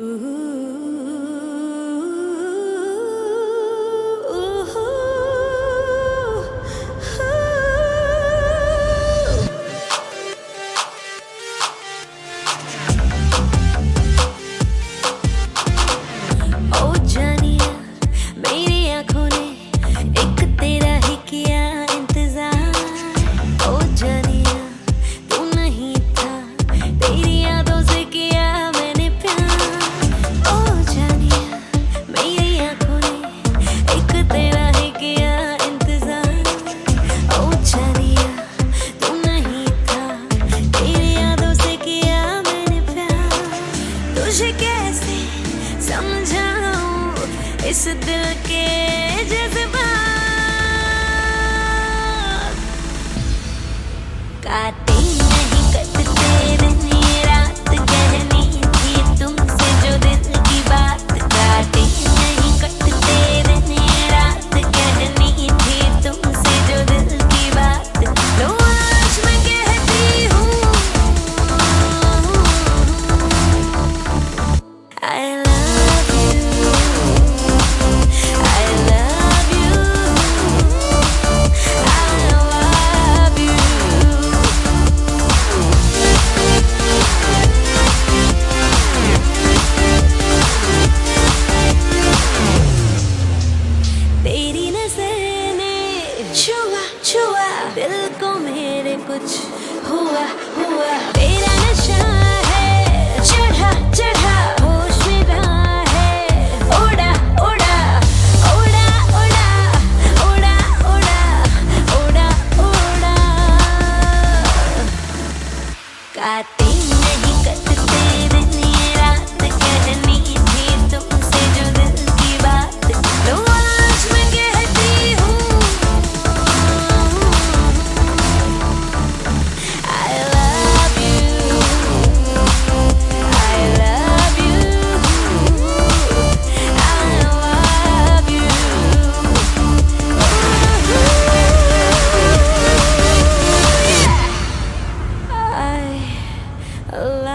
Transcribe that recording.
Ooh. इस दिल के जज्बात। काट तेरी नज़र। ने छुआ छुआ दिल को मेरे कुछ Oh.